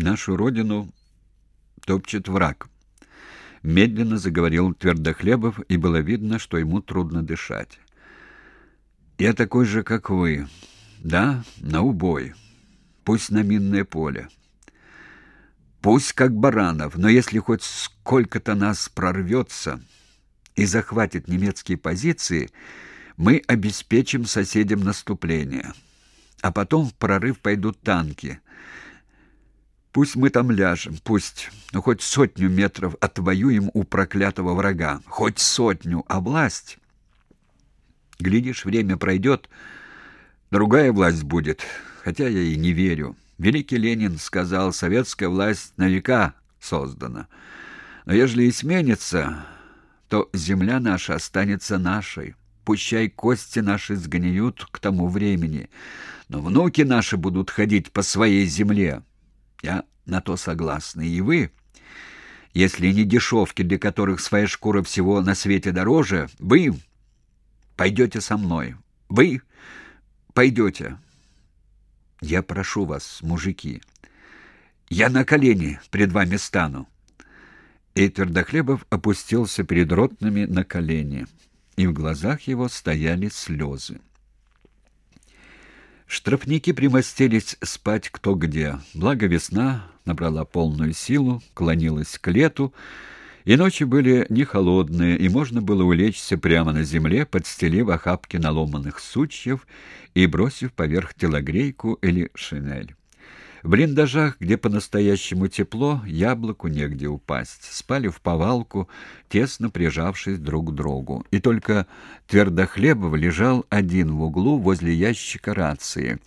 Нашу родину топчет враг. Медленно заговорил Твердохлебов, и было видно, что ему трудно дышать. Я такой же, как вы. Да, на убой. Пусть на минное поле. Пусть как баранов, но если хоть сколько-то нас прорвется и захватит немецкие позиции, мы обеспечим соседям наступление. А потом в прорыв пойдут танки. Пусть мы там ляжем, пусть, ну хоть сотню метров отвоюем у проклятого врага, хоть сотню, а власть... Глядишь, время пройдет, другая власть будет, хотя я и не верю. Великий Ленин сказал, советская власть на века создана. Но ежели и сменится, то земля наша останется нашей. Пущай кости наши сгниют к тому времени, но внуки наши будут ходить по своей земле. Я на то согласна. И вы, если не дешевки, для которых своя шкура всего на свете дороже, вы пойдете со мной. Вы пойдете. Я прошу вас, мужики. Я на колени пред вами стану. И Твердохлебов опустился перед ротными на колени, и в глазах его стояли слезы. Штрафники примостились спать кто где. Благо весна набрала полную силу, клонилась к лету, и ночи были не холодные, и можно было улечься прямо на земле, подстелив охапки наломанных сучьев и бросив поверх телогрейку или шинель. В блиндажах, где по-настоящему тепло, яблоку негде упасть. Спали в повалку, тесно прижавшись друг к другу. И только Твердохлебов лежал один в углу возле ящика рации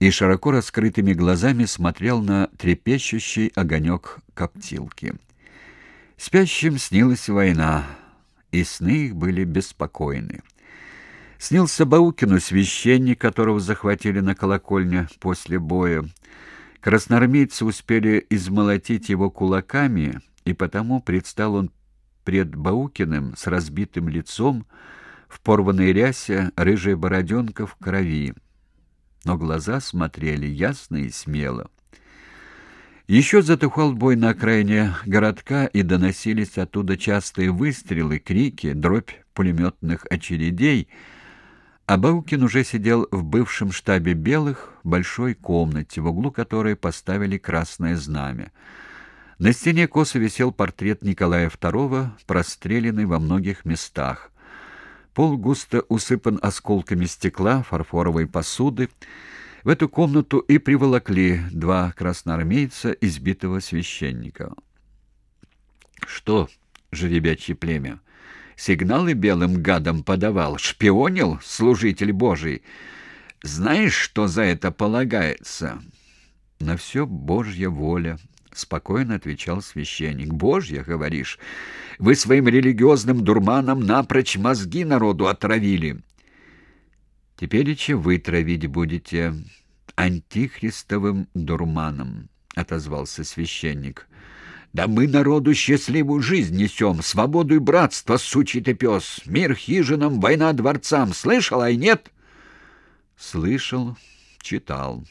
и широко раскрытыми глазами смотрел на трепещущий огонек коптилки. Спящим снилась война, и сны их были беспокойны. Снился Баукину священник, которого захватили на колокольне после боя. Красноармейцы успели измолотить его кулаками, и потому предстал он пред Баукиным с разбитым лицом, в порванной рясе, рыжая бороденка в крови. Но глаза смотрели ясно и смело. Еще затухал бой на окраине городка, и доносились оттуда частые выстрелы, крики, дробь пулеметных очередей, а Баукин уже сидел в бывшем штабе белых в большой комнате, в углу которой поставили красное знамя. На стене косо висел портрет Николая II, простреленный во многих местах. Пол густо усыпан осколками стекла, фарфоровой посуды, в эту комнату и приволокли два красноармейца, избитого священника. «Что, жеребячье племя, сигналы белым гадам подавал, шпионил служитель Божий? Знаешь, что за это полагается?» «На все Божья воля», — спокойно отвечал священник. «Божья, говоришь? Вы своим религиозным дурманом напрочь мозги народу отравили». Теперь еще вы травить будете антихристовым дурманом, — отозвался священник. — Да мы народу счастливую жизнь несем, свободу и братство, сучий ты пес, мир хижинам, война дворцам. Слышал, ай нет? — Слышал, читал.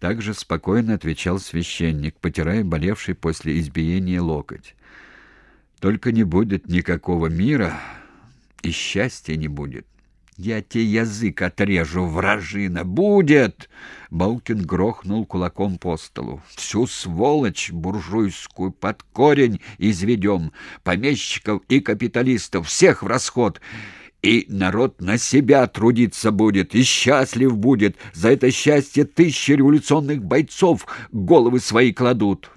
Также спокойно отвечал священник, потирая болевший после избиения локоть. Только не будет никакого мира, и счастья не будет. Я тебе язык отрежу, вражина! Будет!» Балкин грохнул кулаком по столу. «Всю сволочь буржуйскую под корень изведем, помещиков и капиталистов, всех в расход!» И народ на себя трудиться будет, и счастлив будет. За это счастье тысячи революционных бойцов головы свои кладут.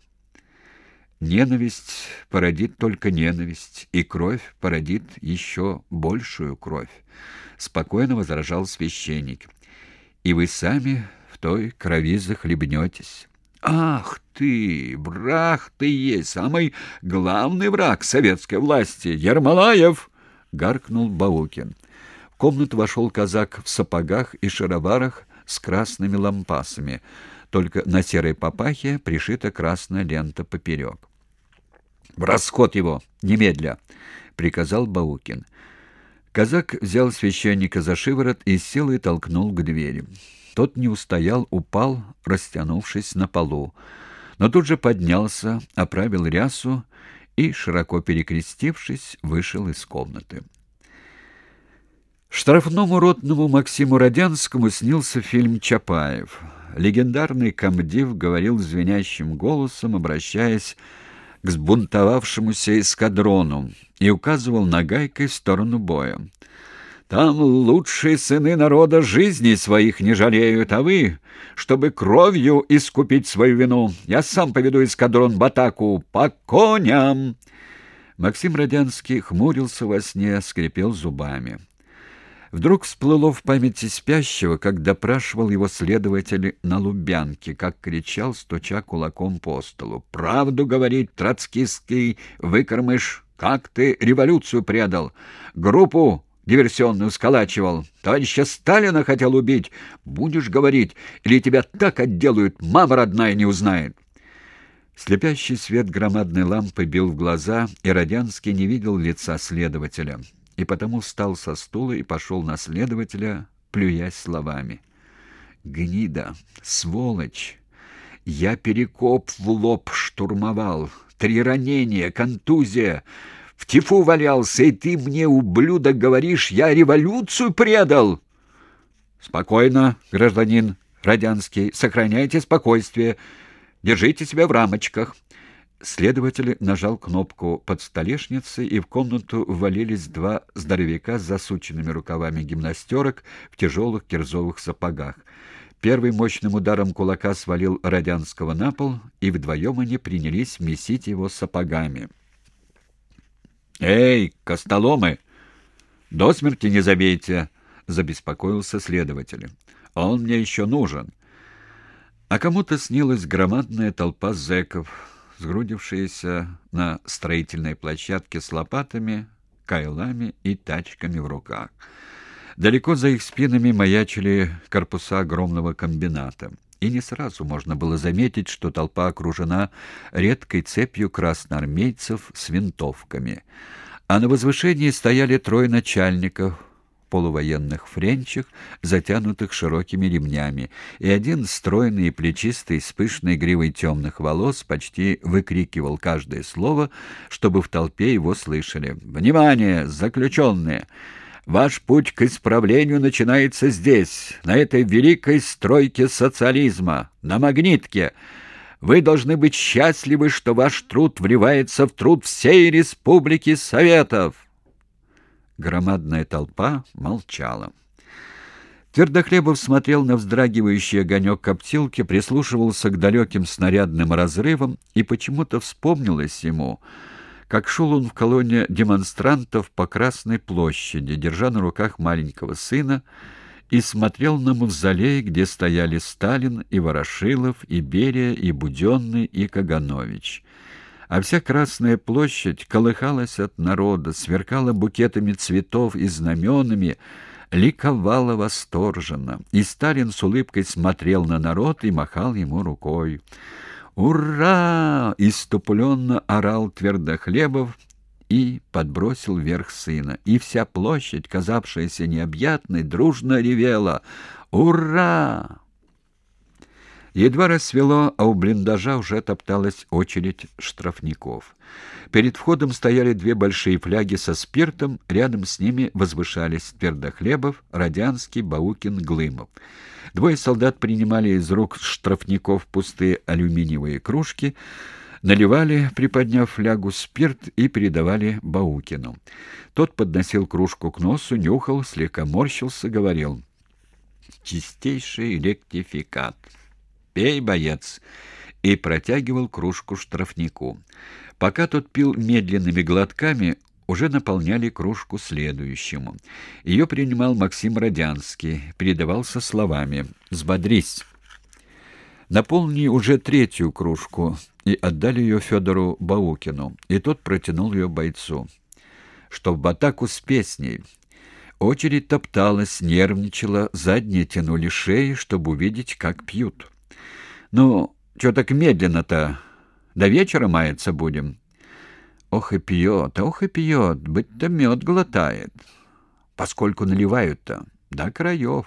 Ненависть породит только ненависть, и кровь породит еще большую кровь спокойно возражал священник. И вы сами в той крови захлебнетесь. Ах ты, враг ты есть, самый главный враг советской власти, Ермолаев, гаркнул Баукин. В комнату вошел казак в сапогах и шароварах с красными лампасами, только на серой папахе пришита красная лента поперек. «В расход его! Немедля!» — приказал Баукин. Казак взял священника за шиворот и силой толкнул к двери. Тот не устоял, упал, растянувшись на полу. но тут же поднялся, оправил рясу и, широко перекрестившись, вышел из комнаты. Штрафному ротному Максиму Родянскому снился фильм «Чапаев». Легендарный комдив говорил звенящим голосом, обращаясь к сбунтовавшемуся эскадрону, и указывал нагайкой в сторону боя. Там лучшие сыны народа жизни своих не жалеют, а вы, чтобы кровью искупить свою вину, я сам поведу эскадрон в атаку по коням!» Максим Родянский хмурился во сне, скрипел зубами. Вдруг всплыло в памяти спящего, как допрашивал его следователь на Лубянке, как кричал, стуча кулаком по столу. «Правду говорит троцкистский выкормыш, как ты революцию предал! Группу диверсионную сколачивал. Товарища Сталина хотел убить. Будешь говорить, или тебя так отделают, мама родная не узнает. Слепящий свет громадной лампы бил в глаза, и Родянский не видел лица следователя, и потому встал со стула и пошел на следователя, плюясь словами. «Гнида! Сволочь! Я перекоп в лоб штурмовал, три ранения, контузия!» В тифу валялся, и ты мне, ублюдок, говоришь, я революцию предал. Спокойно, гражданин Родянский, сохраняйте спокойствие, держите себя в рамочках. Следователь нажал кнопку под столешницей, и в комнату ввалились два здоровяка с засученными рукавами гимнастерок в тяжелых кирзовых сапогах. Первый мощным ударом кулака свалил Родянского на пол, и вдвоем они принялись месить его сапогами. «Эй, костоломы! До смерти не забейте!» — забеспокоился следователь. «Он мне еще нужен». А кому-то снилась громадная толпа зэков, сгрудившаяся на строительной площадке с лопатами, кайлами и тачками в руках. Далеко за их спинами маячили корпуса огромного комбината и не сразу можно было заметить, что толпа окружена редкой цепью красноармейцев с винтовками. А на возвышении стояли трое начальников, полувоенных френчах, затянутых широкими ремнями, и один стройный и плечистый с пышной гривой темных волос почти выкрикивал каждое слово, чтобы в толпе его слышали. «Внимание, заключенные!» Ваш путь к исправлению начинается здесь, на этой великой стройке социализма, на магнитке. Вы должны быть счастливы, что ваш труд вливается в труд всей Республики Советов. Громадная толпа молчала. Твердохлебов смотрел на вздрагивающий огонек коптилки, прислушивался к далеким снарядным разрывам, и почему-то вспомнилось ему — как шел он в колонне демонстрантов по Красной площади, держа на руках маленького сына, и смотрел на мавзолей, где стояли Сталин и Ворошилов, и Берия, и Буденный, и Каганович. А вся Красная площадь колыхалась от народа, сверкала букетами цветов и знаменами, ликовала восторженно, и Сталин с улыбкой смотрел на народ и махал ему рукой. «Ура!» — иступленно орал Твердохлебов и подбросил вверх сына. И вся площадь, казавшаяся необъятной, дружно ревела «Ура!». Едва рассвело, а у блиндажа уже топталась очередь штрафников. Перед входом стояли две большие фляги со спиртом, рядом с ними возвышались Твердохлебов, Родянский, Баукин, Глымов. Двое солдат принимали из рук штрафников пустые алюминиевые кружки, наливали, приподняв флягу, спирт и передавали Баукину. Тот подносил кружку к носу, нюхал, слегка морщился, говорил «Чистейший ректификат. Пей, боец!» и протягивал кружку штрафнику. Пока тот пил медленными глотками, уже наполняли кружку следующему. Ее принимал Максим Родянский, передавался словами «Сбодрись». Наполни уже третью кружку и отдали ее Федору Баукину, и тот протянул ее бойцу. Чтоб в атаку с песней. Очередь топталась, нервничала, задние тянули шеи, чтобы увидеть, как пьют. «Ну, что так медленно-то? До вечера маяться будем?» Ох и пьет, ох и пьет, быть-то мед глотает. Поскольку наливают-то до краев.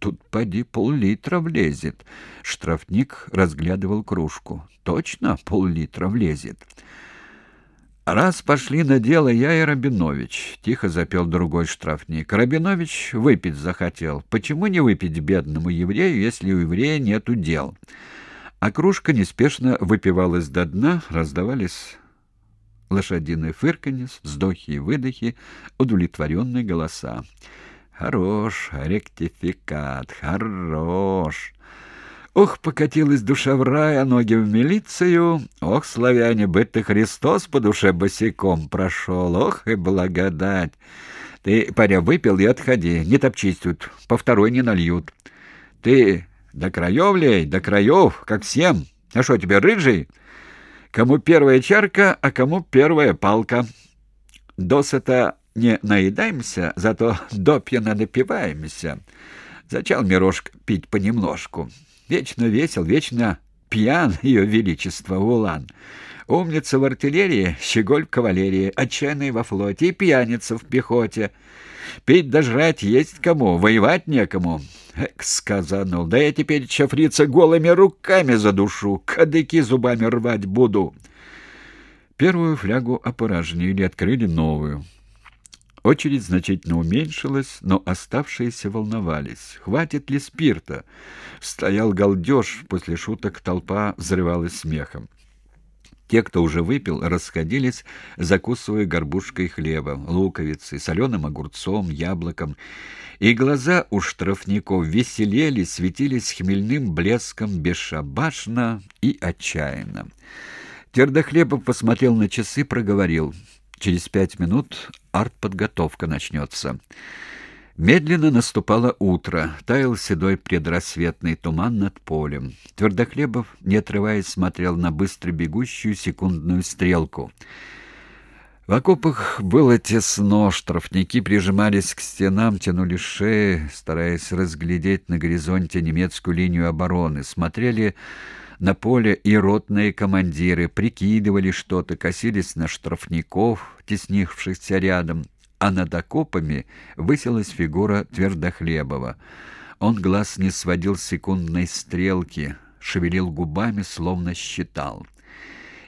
тут поди пол-литра влезет. Штрафник разглядывал кружку. Точно пол-литра влезет. «Раз пошли на дело я и Рабинович», — тихо запел другой штрафник. «Рабинович выпить захотел. Почему не выпить бедному еврею, если у еврея нету дел?» А кружка неспешно выпивалась до дна, раздавались лошадиные фырканье, вздохи и выдохи, удовлетворенные голоса. «Хорош, ректификат, хорош!» Ох, покатилась душа в рай, а ноги в милицию. Ох, славяне, быть ты Христос по душе босиком прошел. Ох, и благодать! Ты, паря, выпил и отходи, не топчись тут, по второй не нальют. Ты до краев лей, до краев, как всем. А что тебе, рыжий? Кому первая чарка, а кому первая палка. Досыта не наедаемся, зато допьяно напиваемся. Зачал Мирошка пить понемножку. Вечно весел, вечно пьян ее величество Улан. Умница в артиллерии, щеголь в кавалерии, отчаянный во флоте и пьяница в пехоте. Пить да жрать есть кому, воевать некому. Эк, сказанул, да я теперь чафрица голыми руками задушу, кадыки зубами рвать буду. Первую флягу опорожнили, открыли новую. Очередь значительно уменьшилась, но оставшиеся волновались. Хватит ли спирта? Стоял галдеж, после шуток толпа взрывалась смехом. Те, кто уже выпил, расходились, закусывая горбушкой хлеба, луковицей, соленым огурцом, яблоком. И глаза у штрафников веселели, светились хмельным блеском бесшабашно и отчаянно. Твердохлебов посмотрел на часы, проговорил — Через пять минут артподготовка начнется. Медленно наступало утро, таял седой предрассветный туман над полем. Твердохлебов, не отрываясь, смотрел на быстро бегущую секундную стрелку. В окопах было тесно, штрафники прижимались к стенам, тянули шеи, стараясь разглядеть на горизонте немецкую линию обороны, смотрели на поле и ротные командиры прикидывали что-то, косились на штрафников, теснившихся рядом, а над окопами высилась фигура Твердохлебова. Он глаз не сводил секундной стрелки, шевелил губами, словно считал.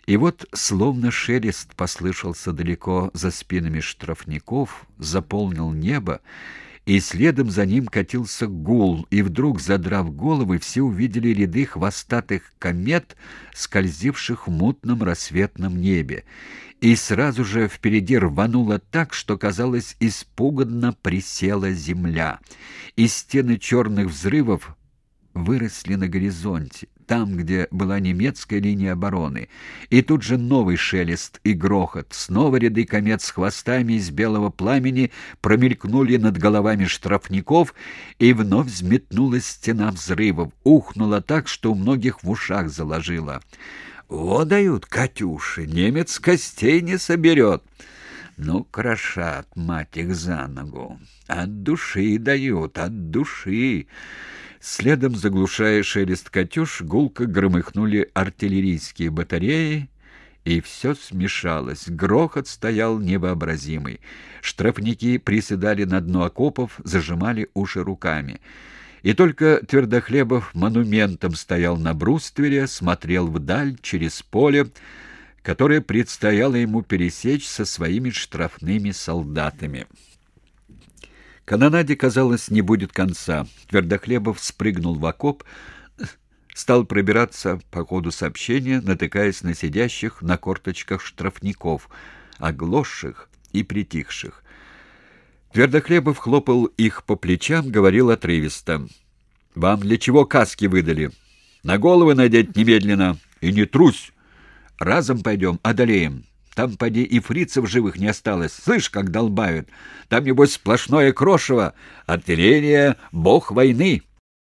И вот, словно шелест послышался далеко за спинами штрафников, заполнил небо, и следом за ним катился гул, и вдруг, задрав головы, все увидели ряды хвостатых комет, скользивших в мутном рассветном небе. И сразу же впереди рвануло так, что, казалось, испуганно присела земля. И стены черных взрывов выросли на горизонте там, где была немецкая линия обороны. И тут же новый шелест и грохот. Снова ряды комет с хвостами из белого пламени промелькнули над головами штрафников, и вновь взметнулась стена взрывов. Ухнула так, что у многих в ушах заложило. «О, дают, Катюши, немец костей не соберет!» Ну, крошат, мать их, за ногу. От души дают, от души. Следом, заглушая шелест «Катюш», гулко громыхнули артиллерийские батареи, и все смешалось. Грохот стоял невообразимый. Штрафники приседали на дно окопов, зажимали уши руками. И только Твердохлебов монументом стоял на бруствере, смотрел вдаль, через поле, которое предстояло ему пересечь со своими штрафными солдатами. Канонаде, казалось, не будет конца. Твердохлебов спрыгнул в окоп, стал пробираться по ходу сообщения, натыкаясь на сидящих на корточках штрафников, оглохших и притихших. Твердохлебов хлопал их по плечам, говорил отрывисто. «Вам для чего каски выдали? На головы надеть немедленно! И не трусь! Разом пойдем, одолеем!» Там, поди, и фрицев живых не осталось. Слышь, как долбают. Там, небось, сплошное крошево. Артиллерия — бог войны.